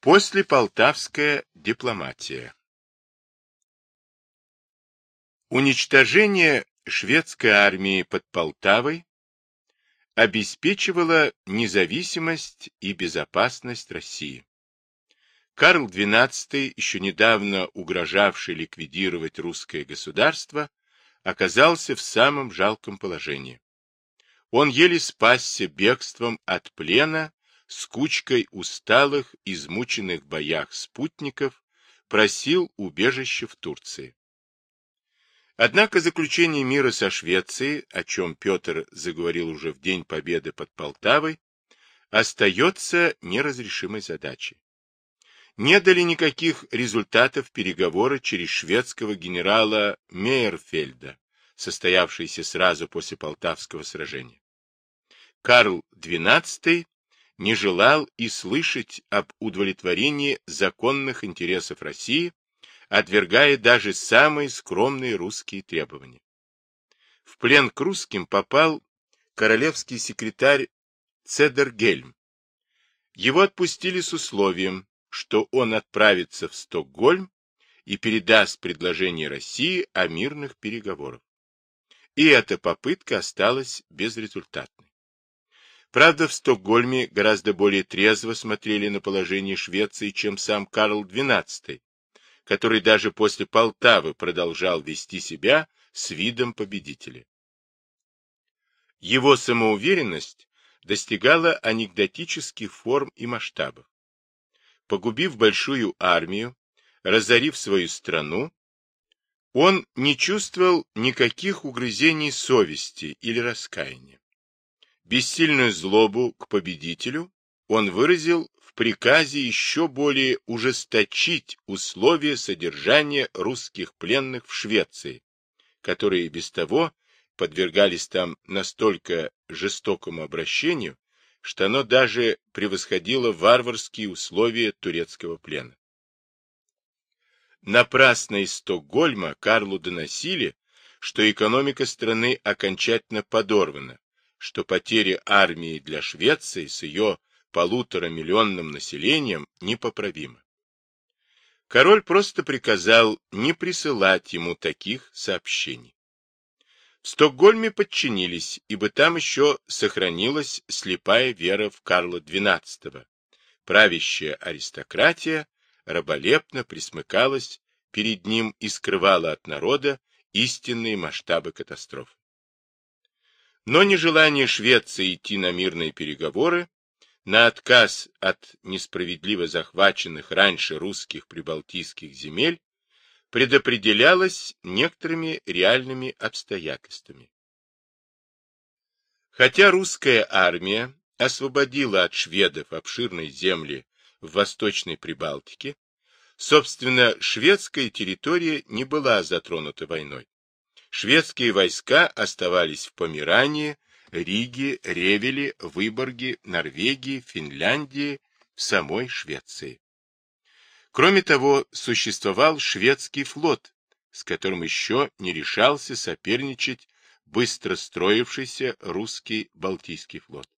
После Полтавская дипломатия Уничтожение шведской армии под Полтавой обеспечивало независимость и безопасность России. Карл XII, еще недавно угрожавший ликвидировать русское государство, оказался в самом жалком положении. Он еле спасся бегством от плена с кучкой усталых, измученных в боях спутников, просил убежище в Турции. Однако заключение мира со Швецией, о чем Петр заговорил уже в День Победы под Полтавой, остается неразрешимой задачей. Не дали никаких результатов переговоры через шведского генерала Мейерфельда, состоявшиеся сразу после Полтавского сражения. Карл XII не желал и слышать об удовлетворении законных интересов России отвергая даже самые скромные русские требования. В плен к русским попал королевский секретарь Цедергельм. Его отпустили с условием, что он отправится в Стокгольм и передаст предложение России о мирных переговорах. И эта попытка осталась безрезультатной. Правда, в Стокгольме гораздо более трезво смотрели на положение Швеции, чем сам Карл XII, который даже после Полтавы продолжал вести себя с видом победителя. Его самоуверенность достигала анекдотических форм и масштабов. Погубив большую армию, разорив свою страну, он не чувствовал никаких угрызений совести или раскаяния. Бессильную злобу к победителю он выразил приказе еще более ужесточить условия содержания русских пленных в Швеции, которые без того подвергались там настолько жестокому обращению, что оно даже превосходило варварские условия турецкого плена. Напрасно из Стокгольма Карлу доносили, что экономика страны окончательно подорвана, что потери армии для Швеции с ее полуторамиллионным населением непоправимо. Король просто приказал не присылать ему таких сообщений. В Стокгольме подчинились, ибо там еще сохранилась слепая вера в Карла XII. Правящая аристократия раболепно присмыкалась перед ним и скрывала от народа истинные масштабы катастрофы. Но нежелание Швеции идти на мирные переговоры на отказ от несправедливо захваченных раньше русских прибалтийских земель предопределялось некоторыми реальными обстоятельствами. Хотя русская армия освободила от шведов обширные земли в Восточной Прибалтике, собственно, шведская территория не была затронута войной. Шведские войска оставались в Померании, Риге, Ревеле, Выборге, Норвегии, Финляндии, в самой Швеции. Кроме того, существовал шведский флот, с которым еще не решался соперничать быстро строившийся русский Балтийский флот.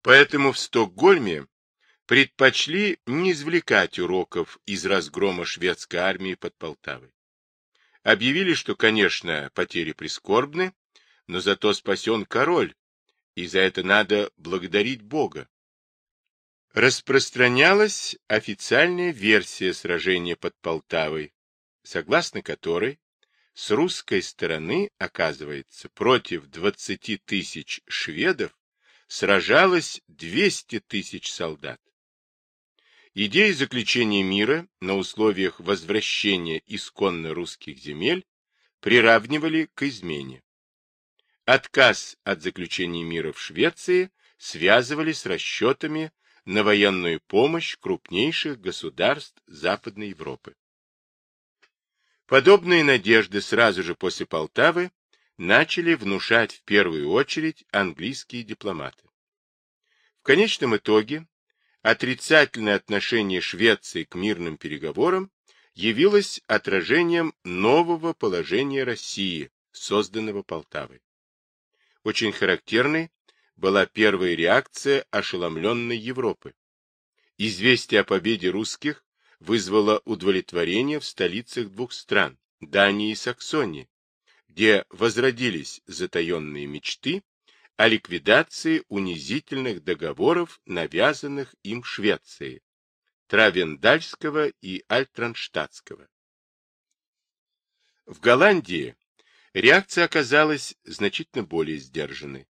Поэтому в Стокгольме предпочли не извлекать уроков из разгрома шведской армии под Полтавой. Объявили, что, конечно, потери прискорбны, но зато спасен король, и за это надо благодарить Бога. Распространялась официальная версия сражения под Полтавой, согласно которой с русской стороны, оказывается, против 20 тысяч шведов сражалось 200 тысяч солдат. Идеи заключения мира на условиях возвращения исконно русских земель приравнивали к измене. Отказ от заключения мира в Швеции связывали с расчетами на военную помощь крупнейших государств Западной Европы. Подобные надежды сразу же после Полтавы начали внушать в первую очередь английские дипломаты. В конечном итоге отрицательное отношение Швеции к мирным переговорам явилось отражением нового положения России, созданного Полтавой. Очень характерной была первая реакция ошеломленной Европы. Известие о победе русских вызвало удовлетворение в столицах двух стран – Дании и Саксонии, где возродились затаенные мечты о ликвидации унизительных договоров, навязанных им Швеции, Травендальского и Альтранштадтского. В Голландии реакция оказалась значительно более сдержанной.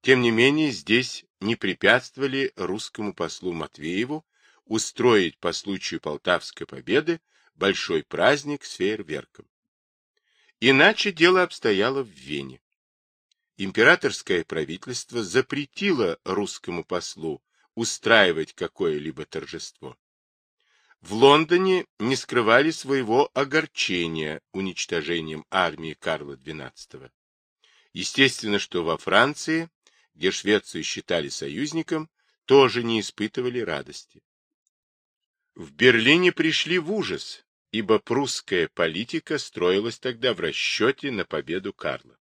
Тем не менее, здесь не препятствовали русскому послу Матвееву устроить по случаю Полтавской победы большой праздник с фейерверком. Иначе дело обстояло в Вене. Императорское правительство запретило русскому послу устраивать какое-либо торжество. В Лондоне не скрывали своего огорчения уничтожением армии Карла XII. Естественно, что во Франции, где Швецию считали союзником, тоже не испытывали радости. В Берлине пришли в ужас, ибо прусская политика строилась тогда в расчете на победу Карла.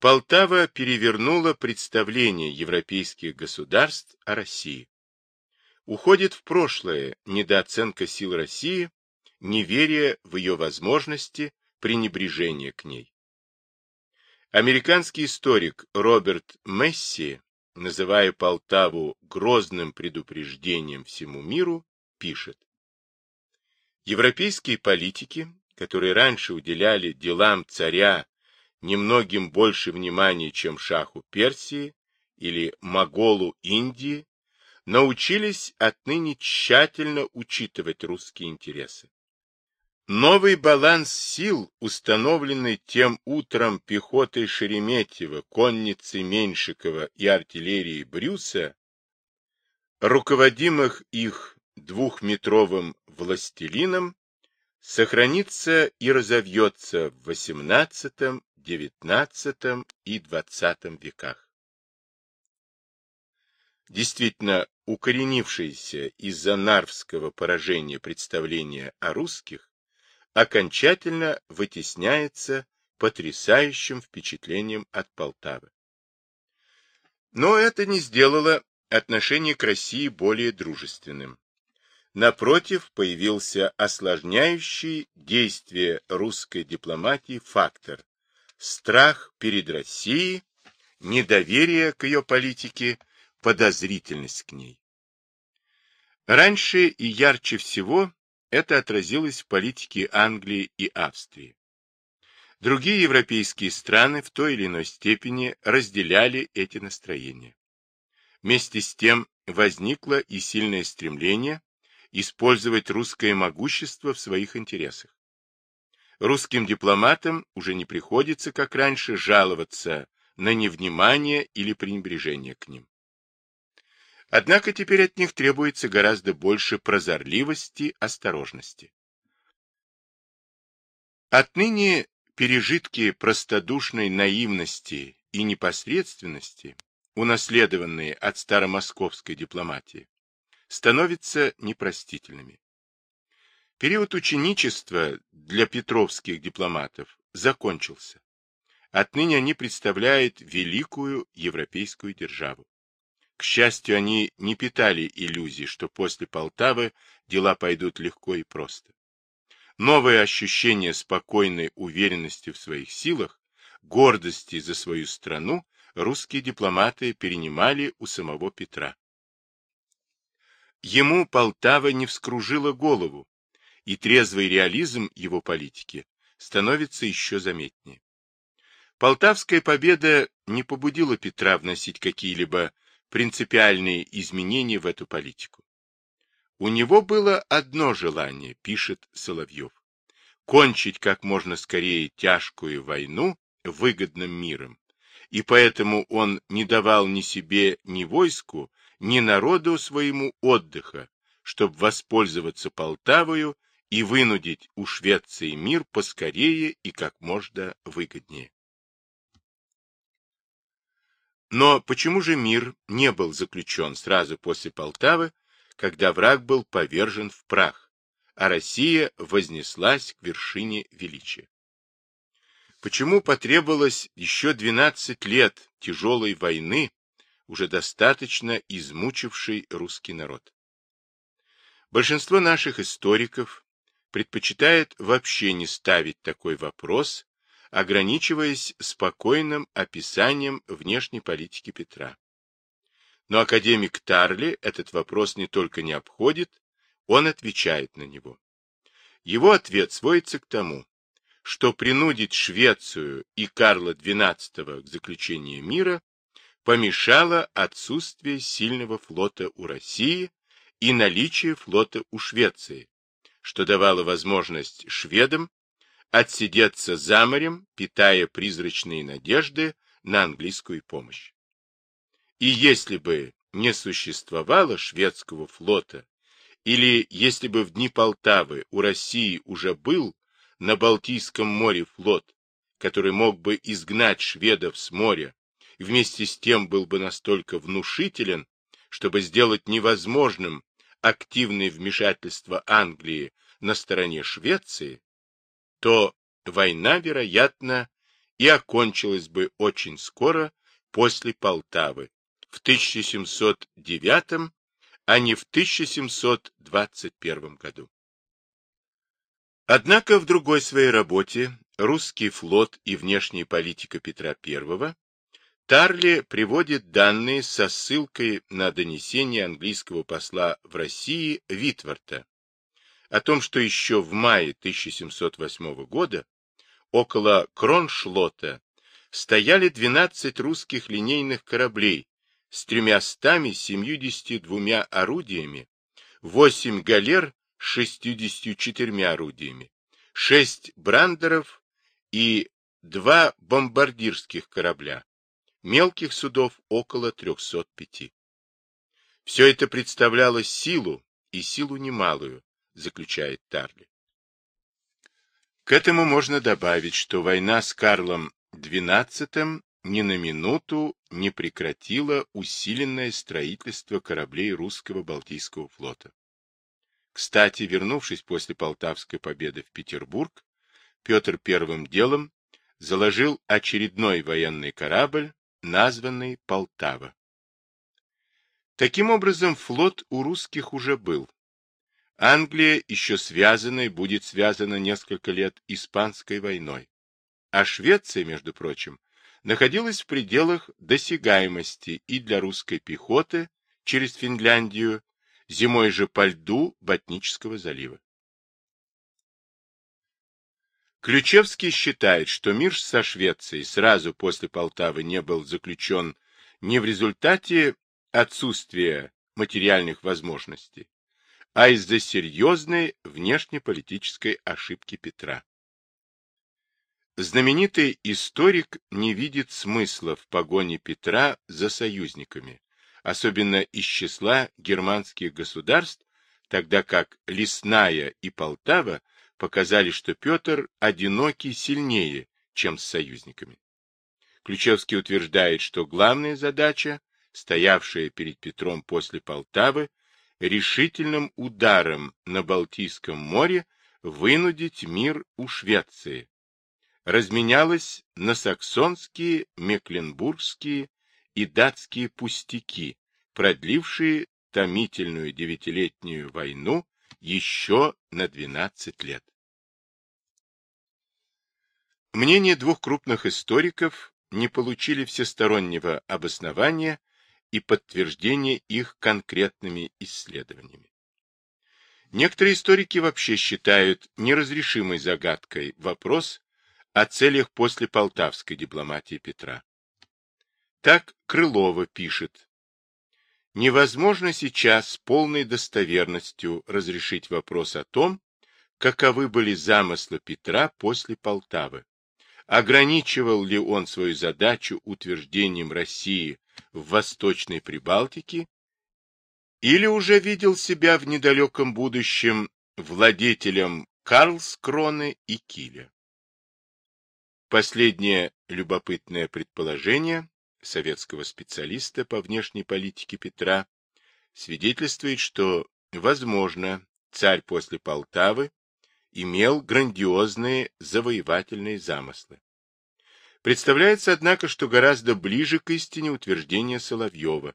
Полтава перевернула представление европейских государств о России. Уходит в прошлое недооценка сил России, неверие в ее возможности, пренебрежение к ней. Американский историк Роберт Месси, называя Полтаву грозным предупреждением всему миру, пишет. Европейские политики, которые раньше уделяли делам царя немногим больше внимания, чем шаху Персии или моголу Индии, научились отныне тщательно учитывать русские интересы. Новый баланс сил, установленный тем утром пехотой Шереметьева, конницей Меньшикова и артиллерией Брюса, руководимых их двухметровым властелином, сохранится и разовьется в XVIII, XIX и XX веках. Действительно, укоренившееся из-за нарвского поражения представление о русских окончательно вытесняется потрясающим впечатлением от Полтавы. Но это не сделало отношение к России более дружественным. Напротив, появился осложняющий действие русской дипломатии фактор – страх перед Россией, недоверие к ее политике, подозрительность к ней. Раньше и ярче всего это отразилось в политике Англии и Австрии. Другие европейские страны в той или иной степени разделяли эти настроения. Вместе с тем возникло и сильное стремление использовать русское могущество в своих интересах. Русским дипломатам уже не приходится, как раньше, жаловаться на невнимание или пренебрежение к ним. Однако теперь от них требуется гораздо больше прозорливости, осторожности. Отныне пережитки простодушной наивности и непосредственности, унаследованные от старомосковской дипломатии, становятся непростительными. Период ученичества для петровских дипломатов закончился. Отныне они представляют великую европейскую державу. К счастью, они не питали иллюзий, что после Полтавы дела пойдут легко и просто. Новое ощущение спокойной уверенности в своих силах, гордости за свою страну русские дипломаты перенимали у самого Петра. Ему Полтава не вскружила голову, и трезвый реализм его политики становится еще заметнее. Полтавская победа не побудила Петра вносить какие-либо принципиальные изменения в эту политику. У него было одно желание, пишет Соловьев, кончить как можно скорее тяжкую войну выгодным миром, и поэтому он не давал ни себе, ни войску ни народу своему отдыха, чтобы воспользоваться Полтавою и вынудить у Швеции мир поскорее и как можно выгоднее. Но почему же мир не был заключен сразу после Полтавы, когда враг был повержен в прах, а Россия вознеслась к вершине величия? Почему потребовалось еще 12 лет тяжелой войны, уже достаточно измучивший русский народ. Большинство наших историков предпочитает вообще не ставить такой вопрос, ограничиваясь спокойным описанием внешней политики Петра. Но академик Тарли этот вопрос не только не обходит, он отвечает на него. Его ответ сводится к тому, что принудить Швецию и Карла XII к заключению мира помешало отсутствие сильного флота у России и наличие флота у Швеции, что давало возможность шведам отсидеться за морем, питая призрачные надежды на английскую помощь. И если бы не существовало шведского флота, или если бы в дни Полтавы у России уже был на Балтийском море флот, который мог бы изгнать шведов с моря, вместе с тем был бы настолько внушителен, чтобы сделать невозможным активное вмешательство Англии на стороне Швеции, то война, вероятно, и окончилась бы очень скоро после Полтавы, в 1709, а не в 1721 году. Однако в другой своей работе «Русский флот и внешняя политика Петра I» Тарли приводит данные со ссылкой на донесение английского посла в России Витворта о том, что еще в мае 1708 года около Кроншлота стояли 12 русских линейных кораблей с 372 орудиями, 8 галер с 64 орудиями, 6 брандеров и 2 бомбардирских корабля, мелких судов около 305. Все это представляло силу, и силу немалую, заключает Тарли. К этому можно добавить, что война с Карлом XII ни на минуту не прекратила усиленное строительство кораблей русского Балтийского флота. Кстати, вернувшись после Полтавской победы в Петербург, Петр первым делом заложил очередной военный корабль, названный Полтава. Таким образом, флот у русских уже был. Англия еще связана и будет связана несколько лет Испанской войной. А Швеция, между прочим, находилась в пределах досягаемости и для русской пехоты через Финляндию, зимой же по льду Ботнического залива. Ключевский считает, что мир со Швецией сразу после Полтавы не был заключен не в результате отсутствия материальных возможностей, а из-за серьезной внешнеполитической ошибки Петра. Знаменитый историк не видит смысла в погоне Петра за союзниками, особенно из числа германских государств, тогда как Лесная и Полтава показали, что Петр одинокий сильнее, чем с союзниками. Ключевский утверждает, что главная задача, стоявшая перед Петром после Полтавы, решительным ударом на Балтийском море вынудить мир у Швеции, разменялась на саксонские, мекленбургские и датские пустяки, продлившие томительную девятилетнюю войну еще на 12 лет. Мнения двух крупных историков не получили всестороннего обоснования и подтверждения их конкретными исследованиями. Некоторые историки вообще считают неразрешимой загадкой вопрос о целях после полтавской дипломатии Петра. Так Крылова пишет. Невозможно сейчас с полной достоверностью разрешить вопрос о том, каковы были замыслы Петра после Полтавы. Ограничивал ли он свою задачу утверждением России в Восточной Прибалтике или уже видел себя в недалеком будущем владетелем Карлскроны и Киля. Последнее любопытное предположение советского специалиста по внешней политике Петра свидетельствует, что, возможно, царь после Полтавы имел грандиозные завоевательные замыслы. Представляется, однако, что гораздо ближе к истине утверждение Соловьева,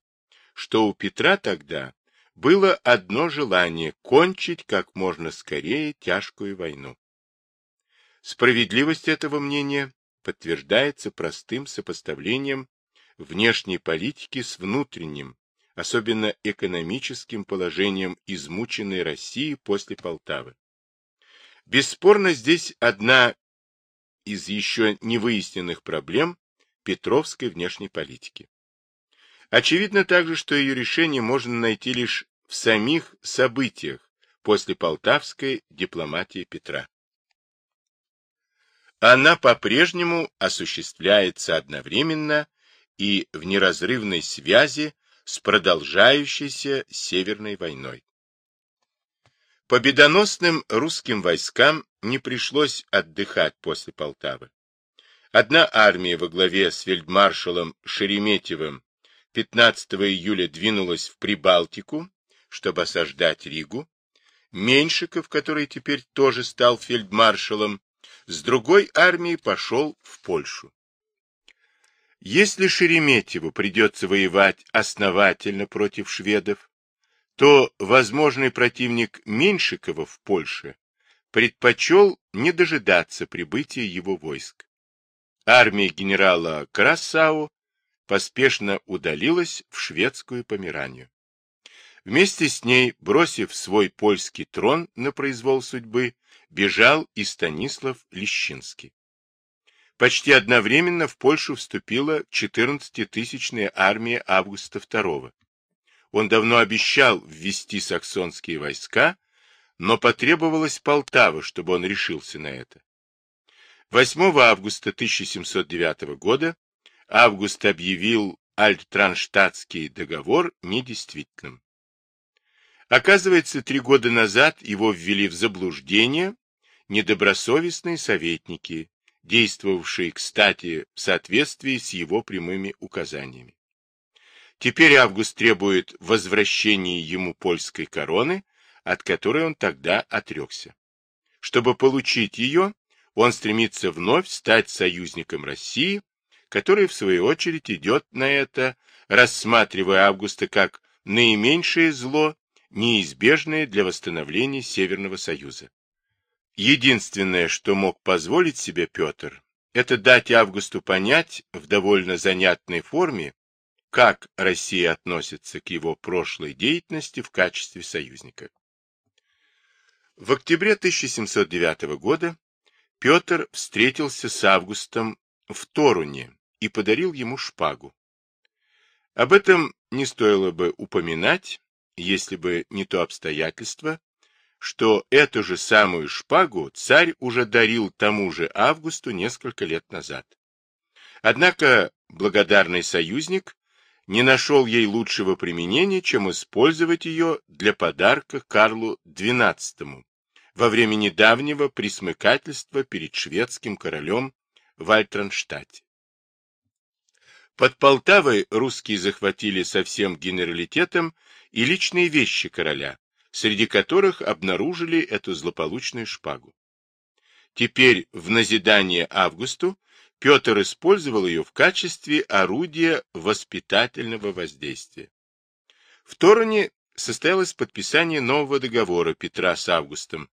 что у Петра тогда было одно желание – кончить как можно скорее тяжкую войну. Справедливость этого мнения подтверждается простым сопоставлением внешней политики с внутренним, особенно экономическим положением измученной России после Полтавы. Бесспорно, здесь одна из еще не выясненных проблем Петровской внешней политики. Очевидно также, что ее решение можно найти лишь в самих событиях после полтавской дипломатии Петра. Она по-прежнему осуществляется одновременно и в неразрывной связи с продолжающейся Северной войной. Победоносным русским войскам не пришлось отдыхать после Полтавы. Одна армия во главе с фельдмаршалом Шереметьевым 15 июля двинулась в Прибалтику, чтобы осаждать Ригу. Меньшиков, который теперь тоже стал фельдмаршалом, с другой армией пошел в Польшу. Если Шереметьеву придется воевать основательно против шведов, то возможный противник Меньшикова в Польше предпочел не дожидаться прибытия его войск. Армия генерала Красау поспешно удалилась в шведскую Померанию. Вместе с ней, бросив свой польский трон на произвол судьбы, бежал и Станислав Лещинский. Почти одновременно в Польшу вступила 14-тысячная армия Августа II. Он давно обещал ввести саксонские войска, но потребовалась Полтава, чтобы он решился на это. 8 августа 1709 года Август объявил Альттранштадтский договор недействительным. Оказывается, три года назад его ввели в заблуждение недобросовестные советники, действовавшие, кстати, в соответствии с его прямыми указаниями. Теперь Август требует возвращения ему польской короны, от которой он тогда отрекся. Чтобы получить ее, он стремится вновь стать союзником России, который, в свою очередь, идет на это, рассматривая Августа как наименьшее зло, неизбежное для восстановления Северного Союза. Единственное, что мог позволить себе Петр, это дать Августу понять в довольно занятной форме, как Россия относится к его прошлой деятельности в качестве союзника. В октябре 1709 года Петр встретился с Августом в Торуне и подарил ему шпагу. Об этом не стоило бы упоминать, если бы не то обстоятельство, что эту же самую шпагу царь уже дарил тому же Августу несколько лет назад. Однако благодарный союзник не нашел ей лучшего применения, чем использовать ее для подарка Карлу XII во время недавнего присмыкательства перед шведским королем в Альтранштадте. Под Полтавой русские захватили со всем генералитетом и личные вещи короля, среди которых обнаружили эту злополучную шпагу. Теперь, в назидание Августу, Петр использовал ее в качестве орудия воспитательного воздействия. В Тороне состоялось подписание нового договора Петра с Августом,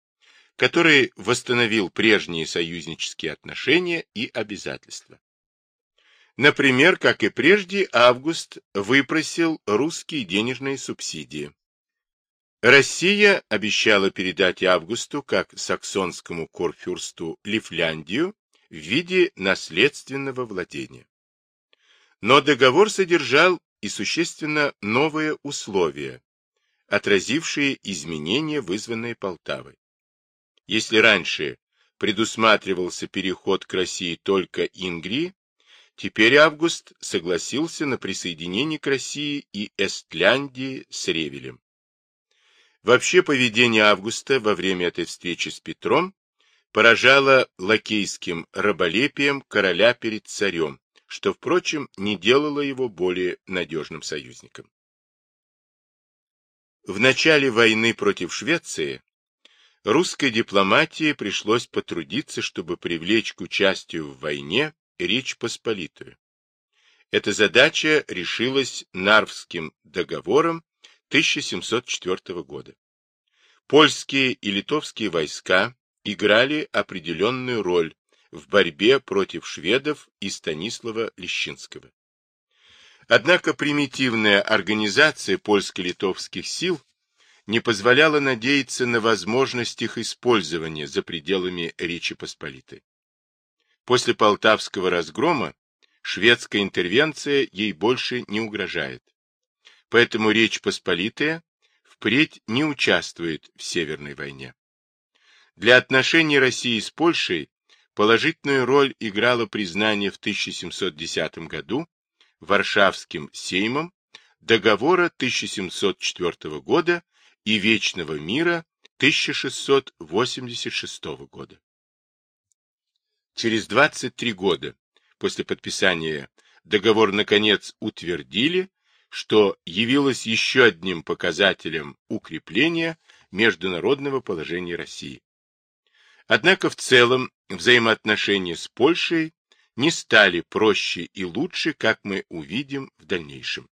который восстановил прежние союзнические отношения и обязательства. Например, как и прежде, Август выпросил русские денежные субсидии. Россия обещала передать Августу, как саксонскому корфюрсту, Лифляндию в виде наследственного владения. Но договор содержал и существенно новые условия, отразившие изменения, вызванные Полтавой. Если раньше предусматривался переход к России только Ингрии, теперь Август согласился на присоединение к России и Эстляндии с Ревелем. Вообще поведение Августа во время этой встречи с Петром поражало лакейским раболепием короля перед царем, что, впрочем, не делало его более надежным союзником. В начале войны против Швеции русской дипломатии пришлось потрудиться, чтобы привлечь к участию в войне Речь Посполитую. Эта задача решилась Нарвским договором 1704 года. Польские и литовские войска играли определенную роль в борьбе против шведов и Станислава Лещинского. Однако примитивная организация польско-литовских сил не позволяла надеяться на возможность их использования за пределами Речи Посполитой. После Полтавского разгрома шведская интервенция ей больше не угрожает. Поэтому Речь Посполитая впредь не участвует в Северной войне. Для отношений России с Польшей положительную роль играло признание в 1710 году Варшавским Сеймом договора 1704 года и Вечного мира 1686 года. Через 23 года после подписания договор наконец утвердили, что явилось еще одним показателем укрепления международного положения России. Однако в целом взаимоотношения с Польшей не стали проще и лучше, как мы увидим в дальнейшем.